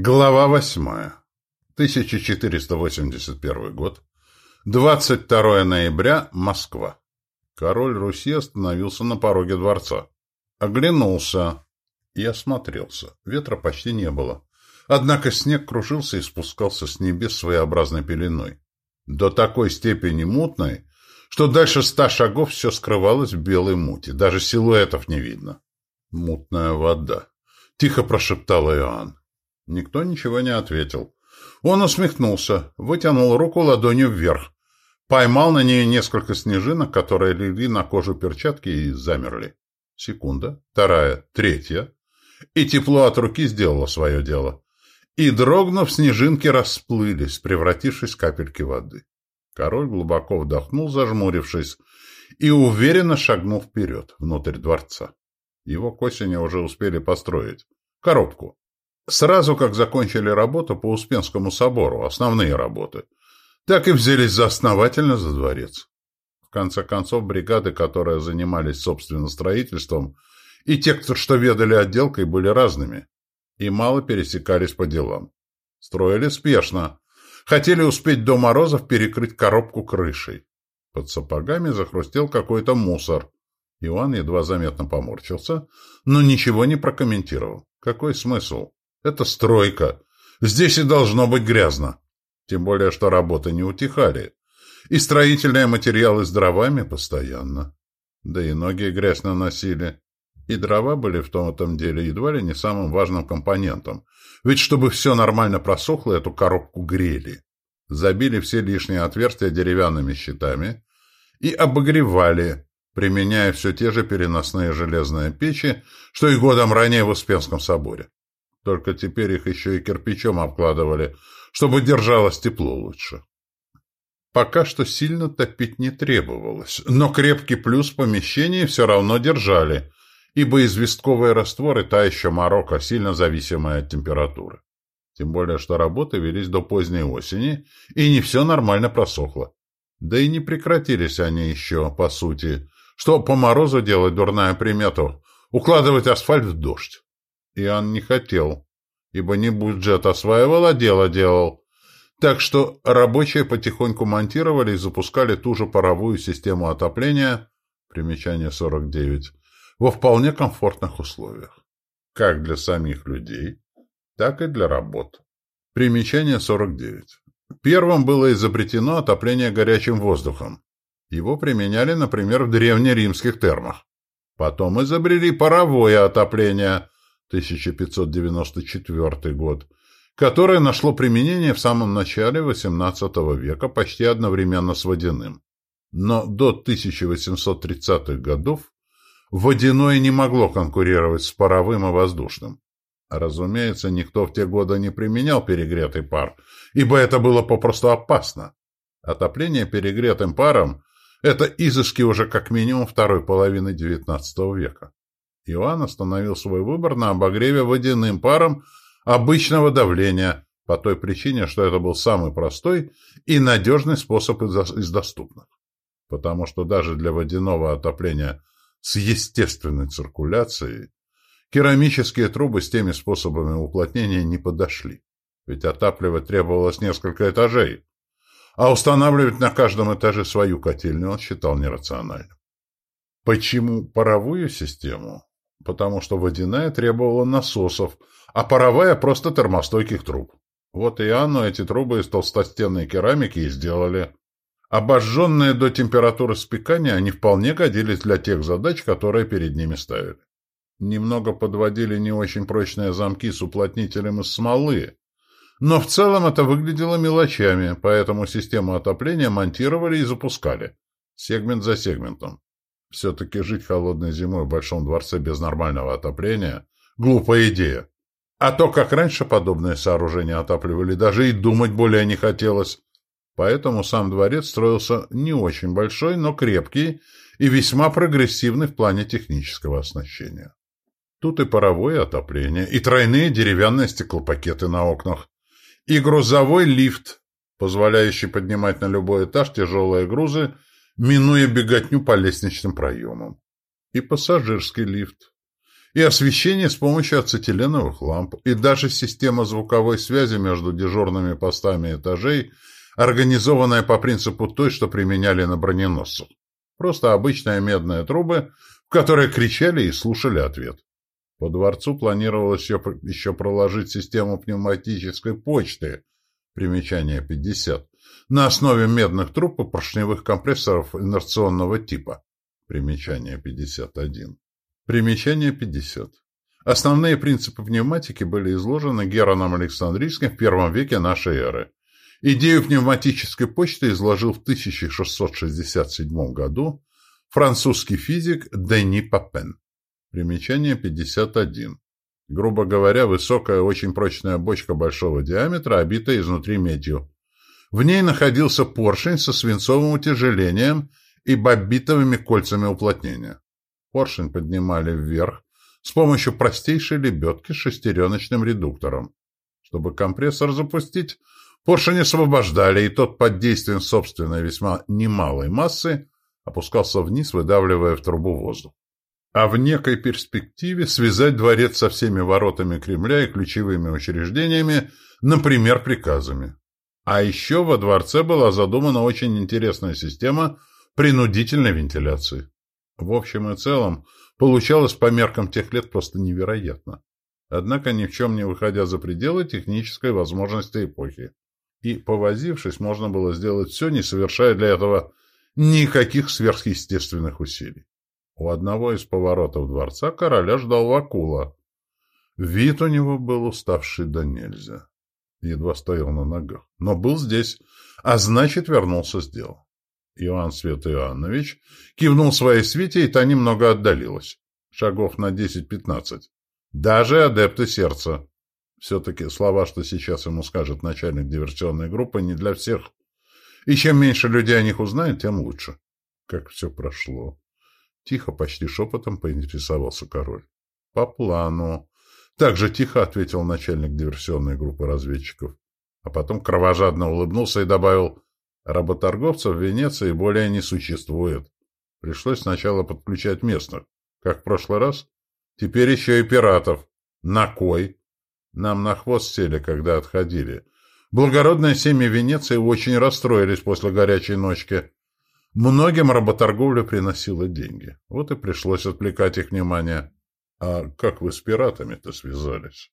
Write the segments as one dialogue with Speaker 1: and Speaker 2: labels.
Speaker 1: Глава восьмая. 1481 год. 22 ноября. Москва. Король Руси остановился на пороге дворца. Оглянулся и осмотрелся. Ветра почти не было. Однако снег кружился и спускался с небес своеобразной пеленой. До такой степени мутной, что дальше ста шагов все скрывалось в белой мути. Даже силуэтов не видно. «Мутная вода», — тихо прошептал Иоанн. Никто ничего не ответил. Он усмехнулся, вытянул руку ладонью вверх, поймал на ней несколько снежинок, которые легли на кожу перчатки и замерли. Секунда, вторая, третья. И тепло от руки сделало свое дело. И, дрогнув, снежинки расплылись, превратившись в капельки воды. Король глубоко вдохнул, зажмурившись, и уверенно шагнул вперед, внутрь дворца. Его к осени уже успели построить. Коробку. Сразу как закончили работу по Успенскому собору, основные работы, так и взялись за основательно за дворец. В конце концов, бригады, которые занимались, собственно, строительством, и те, кто что ведали отделкой, были разными, и мало пересекались по делам. Строили спешно. Хотели успеть до морозов перекрыть коробку крышей. Под сапогами захрустел какой-то мусор. Иван едва заметно поморщился, но ничего не прокомментировал. Какой смысл? Это стройка. Здесь и должно быть грязно. Тем более, что работы не утихали. И строительные материалы с дровами постоянно. Да и ноги грязь наносили. И дрова были в том этом деле едва ли не самым важным компонентом. Ведь чтобы все нормально просохло, эту коробку грели. Забили все лишние отверстия деревянными щитами и обогревали, применяя все те же переносные железные печи, что и годом ранее в Успенском соборе. Только теперь их еще и кирпичом обкладывали, чтобы держалось тепло лучше. Пока что сильно топить не требовалось, но крепкий плюс в все равно держали, ибо известковые растворы та еще морока, сильно зависимая от температуры. Тем более, что работы велись до поздней осени, и не все нормально просохло. Да и не прекратились они еще, по сути. Что по морозу делать дурная примета? Укладывать асфальт в дождь. Иоанн не хотел, ибо не бюджет осваивал, а дело делал. Так что рабочие потихоньку монтировали и запускали ту же паровую систему отопления, примечание 49, во вполне комфортных условиях. Как для самих людей, так и для работ. Примечание 49. Первым было изобретено отопление горячим воздухом. Его применяли, например, в древнеримских термах. Потом изобрели паровое отопление, 1594 год, которое нашло применение в самом начале XVIII века почти одновременно с водяным. Но до 1830-х годов водяное не могло конкурировать с паровым и воздушным. Разумеется, никто в те годы не применял перегретый пар, ибо это было попросту опасно. Отопление перегретым паром – это изыски уже как минимум второй половины XIX века. Иоанн остановил свой выбор на обогреве водяным паром обычного давления, по той причине, что это был самый простой и надежный способ из доступных. Потому что даже для водяного отопления с естественной циркуляцией керамические трубы с теми способами уплотнения не подошли. Ведь отапливать требовалось несколько этажей, а устанавливать на каждом этаже свою котельную он считал нерациональным. Почему паровую систему? Потому что водяная требовала насосов, а паровая просто термостойких труб. Вот и Анну эти трубы из толстостенной керамики и сделали. Обожженные до температуры спекания, они вполне годились для тех задач, которые перед ними ставили. Немного подводили не очень прочные замки с уплотнителем из смолы, но в целом это выглядело мелочами, поэтому систему отопления монтировали и запускали, сегмент за сегментом. Все-таки жить холодной зимой в Большом дворце без нормального отопления – глупая идея. А то, как раньше подобные сооружения отапливали, даже и думать более не хотелось. Поэтому сам дворец строился не очень большой, но крепкий и весьма прогрессивный в плане технического оснащения. Тут и паровое отопление, и тройные деревянные стеклопакеты на окнах, и грузовой лифт, позволяющий поднимать на любой этаж тяжелые грузы минуя беготню по лестничным проемам. И пассажирский лифт. и освещение с помощью ацетиленовых ламп, и даже система звуковой связи между дежурными постами этажей, организованная по принципу той, что применяли на броненосцах. Просто обычные медные трубы, в которые кричали и слушали ответ. По дворцу планировалось еще, еще проложить систему пневматической почты, примечание 50, на основе медных труб и поршневых компрессоров инерционного типа, примечание 51. Примечание 50. Основные принципы пневматики были изложены Героном Александрийским в первом веке нашей эры. Идею пневматической почты изложил в 1667 году французский физик Дени Папен. Примечание 51. Грубо говоря, высокая, очень прочная бочка большого диаметра, обитая изнутри медью. В ней находился поршень со свинцовым утяжелением и боббитовыми кольцами уплотнения. Поршень поднимали вверх с помощью простейшей лебедки с шестереночным редуктором. Чтобы компрессор запустить, поршень освобождали, и тот под действием собственной весьма немалой массы опускался вниз, выдавливая в трубу воздух а в некой перспективе связать дворец со всеми воротами Кремля и ключевыми учреждениями, например, приказами. А еще во дворце была задумана очень интересная система принудительной вентиляции. В общем и целом, получалось по меркам тех лет просто невероятно. Однако ни в чем не выходя за пределы технической возможности эпохи. И, повозившись, можно было сделать все, не совершая для этого никаких сверхъестественных усилий. У одного из поворотов дворца короля ждал Вакула. Вид у него был уставший до нельзя. Едва стоял на ногах. Но был здесь, а значит, вернулся с дел. Иоанн Свет Иоаннович кивнул своей свите, и та немного отдалилась. Шагов на десять-пятнадцать. Даже адепты сердца. Все-таки слова, что сейчас ему скажет начальник диверсионной группы, не для всех. И чем меньше людей о них узнает, тем лучше. Как все прошло. Тихо, почти шепотом поинтересовался король. По плану. Так же тихо ответил начальник диверсионной группы разведчиков. А потом кровожадно улыбнулся и добавил, работорговцев в Венеции более не существует. Пришлось сначала подключать местных, как в прошлый раз. Теперь еще и пиратов. На кой? Нам на хвост сели, когда отходили. Благородные семьи Венеции очень расстроились после горячей ночки. Многим работорговля приносила деньги. Вот и пришлось отвлекать их внимание. А как вы с пиратами-то связались?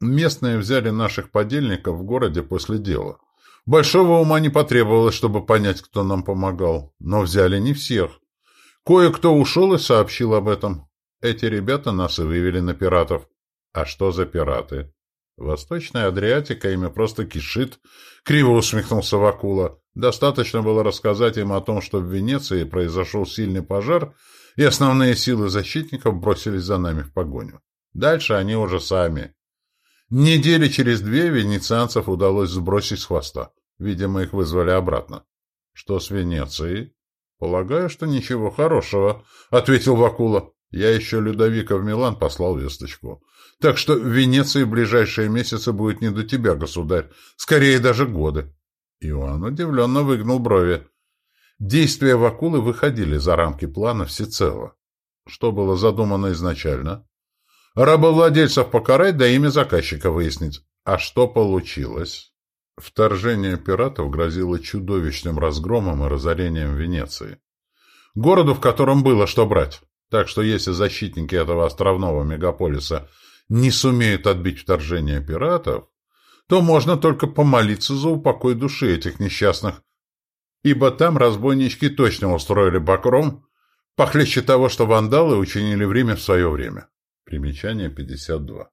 Speaker 1: Местные взяли наших подельников в городе после дела. Большого ума не потребовалось, чтобы понять, кто нам помогал. Но взяли не всех. Кое-кто ушел и сообщил об этом. Эти ребята нас и вывели на пиратов. А что за пираты? Восточная Адриатика ими просто кишит, — криво усмехнулся Вакула. Достаточно было рассказать им о том, что в Венеции произошел сильный пожар, и основные силы защитников бросились за нами в погоню. Дальше они уже сами. Недели через две венецианцев удалось сбросить с хвоста. Видимо, их вызвали обратно. — Что с Венецией? — Полагаю, что ничего хорошего, — ответил Вакула. Я еще Людовика в Милан послал весточку. Так что в Венеции в ближайшие месяцы будет не до тебя, государь. Скорее даже годы. Иоанн удивленно выгнул брови. Действия Вакулы выходили за рамки плана всецело. Что было задумано изначально? Рабовладельцев покарать, да имя заказчика выяснить. А что получилось? Вторжение пиратов грозило чудовищным разгромом и разорением Венеции. Городу, в котором было что брать. Так что если защитники этого островного мегаполиса не сумеют отбить вторжение пиратов, то можно только помолиться за упокой души этих несчастных, ибо там разбойнички точно устроили бакром, похлеще того, что вандалы учинили в Риме в свое время. Примечание 52.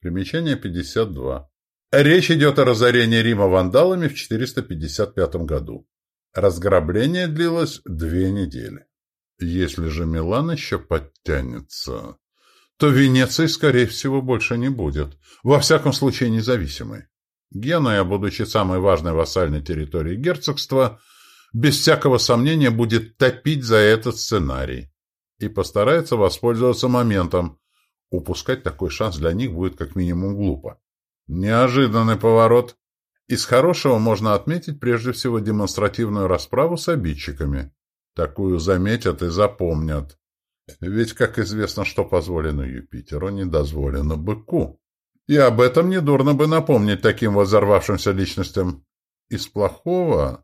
Speaker 1: Примечание 52. Речь идет о разорении Рима вандалами в 455 году. Разграбление длилось две недели. Если же Милан еще подтянется, то Венеции, скорее всего, больше не будет. Во всяком случае, независимой. Генуя, будучи самой важной вассальной территорией герцогства, без всякого сомнения будет топить за этот сценарий и постарается воспользоваться моментом. Упускать такой шанс для них будет как минимум глупо. Неожиданный поворот. Из хорошего можно отметить прежде всего демонстративную расправу с обидчиками. Такую заметят и запомнят. Ведь, как известно, что позволено Юпитеру, не дозволено быку. И об этом недурно бы напомнить таким возорвавшимся личностям. Из плохого —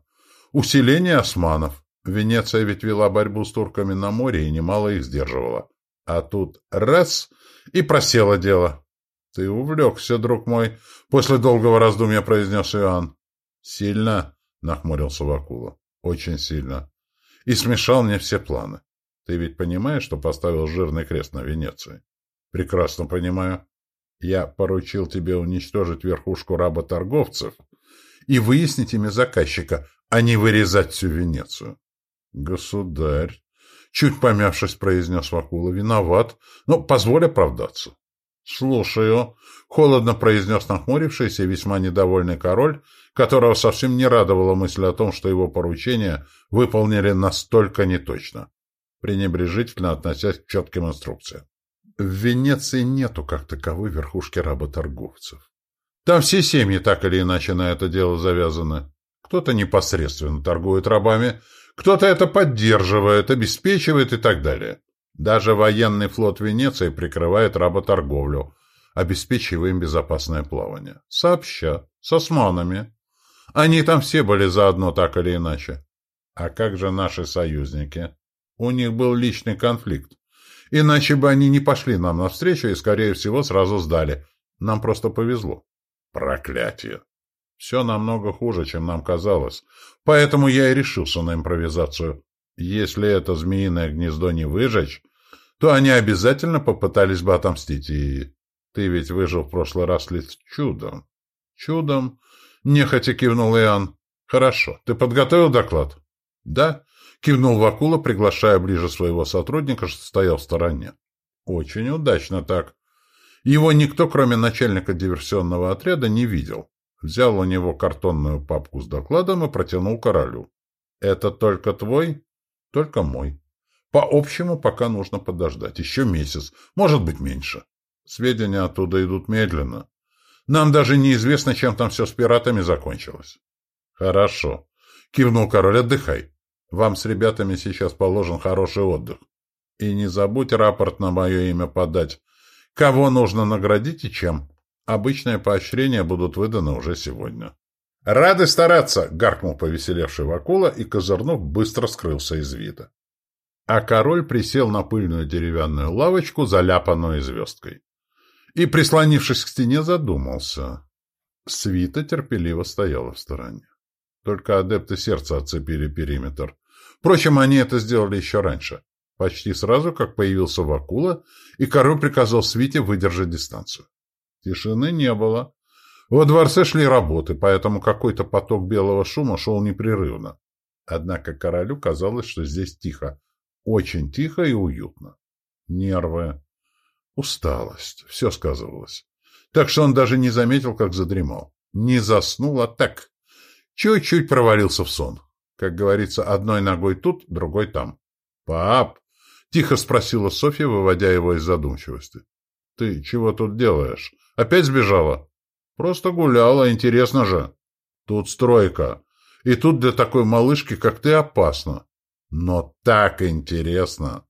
Speaker 1: усиление османов. Венеция ведь вела борьбу с турками на море и немало их сдерживала. А тут раз — и просело дело. — Ты увлекся, друг мой, — после долгого раздумья произнес Иоанн. — Сильно, — нахмурился Вакула. — Очень сильно. И смешал мне все планы. Ты ведь понимаешь, что поставил жирный крест на Венеции? — Прекрасно понимаю. Я поручил тебе уничтожить верхушку работорговцев и выяснить имя заказчика, а не вырезать всю Венецию. — Государь, — чуть помявшись, произнес Вакула, — виноват, но позволь оправдаться. — Слушаю, — холодно произнес нахмурившийся и весьма недовольный король, которого совсем не радовала мысль о том, что его поручения выполнили настолько неточно, пренебрежительно относясь к четким инструкциям. В Венеции нету как таковой верхушки работорговцев. Там все семьи так или иначе на это дело завязаны. Кто-то непосредственно торгует рабами, кто-то это поддерживает, обеспечивает и так далее. Даже военный флот Венеции прикрывает работорговлю, обеспечивая им безопасное плавание. Сообща, с османами. Они там все были заодно так или иначе. А как же наши союзники? У них был личный конфликт. Иначе бы они не пошли нам навстречу и, скорее всего, сразу сдали. Нам просто повезло. Проклятие! Все намного хуже, чем нам казалось. Поэтому я и решился на импровизацию. Если это змеиное гнездо не выжечь, то они обязательно попытались бы отомстить. И ты ведь выжил в прошлый раз лишь чудом. Чудом? Нехотя кивнул Иоанн. Хорошо. Ты подготовил доклад? Да. Кивнул Вакула, приглашая ближе своего сотрудника, что стоял в стороне. Очень удачно так. Его никто, кроме начальника диверсионного отряда, не видел. Взял у него картонную папку с докладом и протянул королю. «Это только твой?» «Только мой. По общему пока нужно подождать. Еще месяц, может быть, меньше. Сведения оттуда идут медленно. Нам даже неизвестно, чем там все с пиратами закончилось». «Хорошо», — кивнул король, — «отдыхай. Вам с ребятами сейчас положен хороший отдых. И не забудь рапорт на мое имя подать. Кого нужно наградить и чем. Обычные поощрения будут выданы уже сегодня. «Рады стараться!» — гаркнул повеселевший Вакула и, козырнув, быстро скрылся из вида. А король присел на пыльную деревянную лавочку, заляпанную звездкой. И, прислонившись к стене, задумался. Свита терпеливо стояла в стороне. Только адепты сердца отцепили периметр. Впрочем, они это сделали еще раньше. Почти сразу, как появился Вакула, и король приказал Свите выдержать дистанцию. Тишины не было. Во дворце шли работы, поэтому какой-то поток белого шума шел непрерывно. Однако королю казалось, что здесь тихо. Очень тихо и уютно. Нервы, усталость, все сказывалось. Так что он даже не заметил, как задремал. Не заснул, а так. Чуть-чуть провалился в сон. Как говорится, одной ногой тут, другой там. «Пап!» — тихо спросила Софья, выводя его из задумчивости. «Ты чего тут делаешь? Опять сбежала?» «Просто гуляла, интересно же». «Тут стройка. И тут для такой малышки, как ты, опасно. Но так интересно!»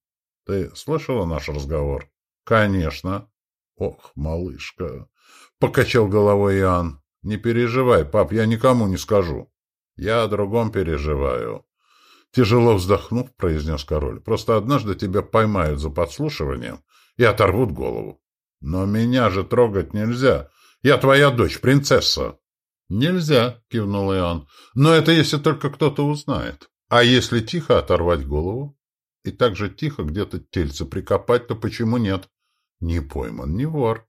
Speaker 1: «Ты слышала наш разговор?» «Конечно». «Ох, малышка!» — покачал головой Иоанн. «Не переживай, пап, я никому не скажу». Я о другом переживаю. Тяжело вздохнув, произнес король. Просто однажды тебя поймают за подслушиванием и оторвут голову. Но меня же трогать нельзя. Я твоя дочь, принцесса. Нельзя, кивнул Иоанн. Но это если только кто-то узнает. А если тихо оторвать голову? И так же тихо где-то тельце прикопать, то почему нет? Не пойман, не вор.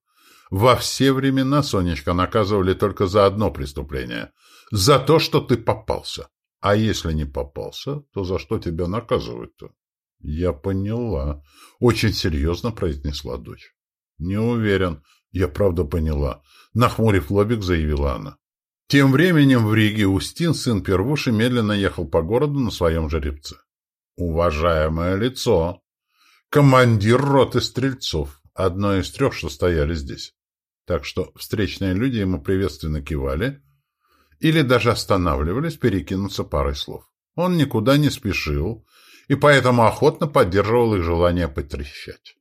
Speaker 1: Во все времена, Сонечка, наказывали только за одно преступление — за то, что ты попался. А если не попался, то за что тебя наказывают-то? Я поняла. Очень серьезно произнесла дочь. Не уверен. Я правда поняла. Нахмурив лобик, заявила она. Тем временем в Риге Устин, сын Первуши, медленно ехал по городу на своем жеребце. Уважаемое лицо! Командир роты стрельцов, одно из трех, что стояли здесь. Так что встречные люди ему приветственно кивали, или даже останавливались перекинуться парой слов. Он никуда не спешил и поэтому охотно поддерживал их желание потрещать.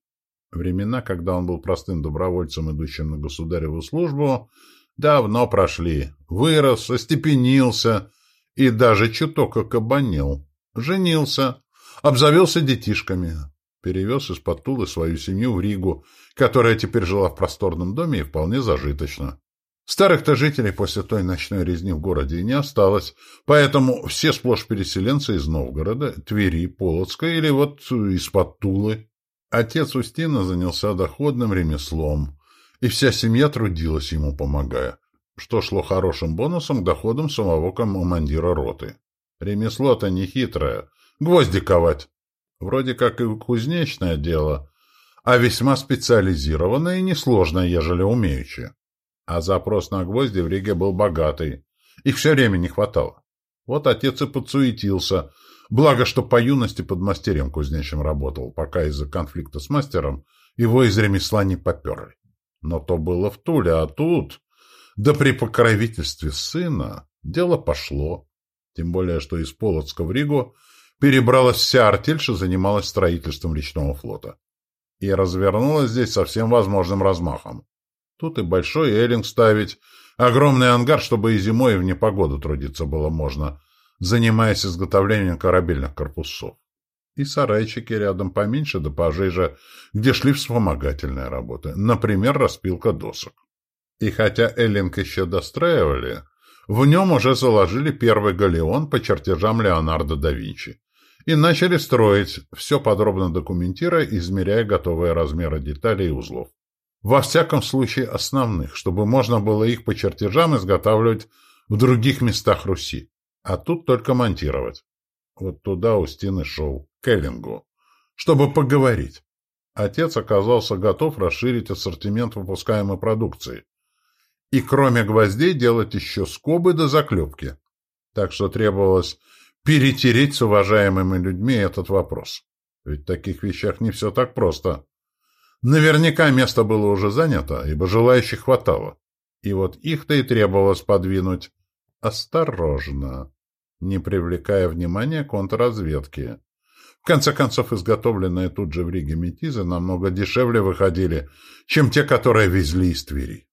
Speaker 1: Времена, когда он был простым добровольцем, идущим на государеву службу, давно прошли. Вырос, остепенился и даже чуток окабанел. Женился, обзавелся детишками, перевез из-под Тулы свою семью в Ригу, которая теперь жила в просторном доме и вполне зажиточно. Старых-то жителей после той ночной резни в городе и не осталось, поэтому все сплошь переселенцы из Новгорода, Твери, Полоцка или вот из-под Тулы. Отец Устина занялся доходным ремеслом, и вся семья трудилась ему, помогая, что шло хорошим бонусом к доходам самого командира роты. Ремесло-то не хитрое, гвозди ковать. Вроде как и кузнечное дело, а весьма специализированное и несложное, ежели умеючи. А запрос на гвозди в Риге был богатый. Их все время не хватало. Вот отец и подсуетился. Благо, что по юности под мастерем кузнечим работал, пока из-за конфликта с мастером его из ремесла не поперли. Но то было в Туле, а тут... Да при покровительстве сына дело пошло. Тем более, что из Полоцка в Ригу перебралась вся артель, что занималась строительством речного флота. И развернулась здесь со всем возможным размахом. Тут и большой эллинг ставить, огромный ангар, чтобы и зимой, и в непогоду трудиться было можно, занимаясь изготовлением корабельных корпусов. И сарайчики рядом поменьше да пожиже, где шли вспомогательные работы, например, распилка досок. И хотя эллинг еще достраивали, в нем уже заложили первый галеон по чертежам Леонардо да Винчи и начали строить, все подробно документируя, измеряя готовые размеры деталей и узлов. Во всяком случае основных, чтобы можно было их по чертежам изготавливать в других местах Руси. А тут только монтировать. Вот туда Устин и шел, к Эллингу, чтобы поговорить. Отец оказался готов расширить ассортимент выпускаемой продукции. И кроме гвоздей делать еще скобы до заклепки. Так что требовалось перетереть с уважаемыми людьми этот вопрос. Ведь в таких вещах не все так просто. Наверняка место было уже занято, ибо желающих хватало. И вот их-то и требовалось подвинуть. Осторожно, не привлекая внимания контрразведки. В конце концов, изготовленные тут же в Риге метизы намного дешевле выходили, чем те, которые везли из Твери.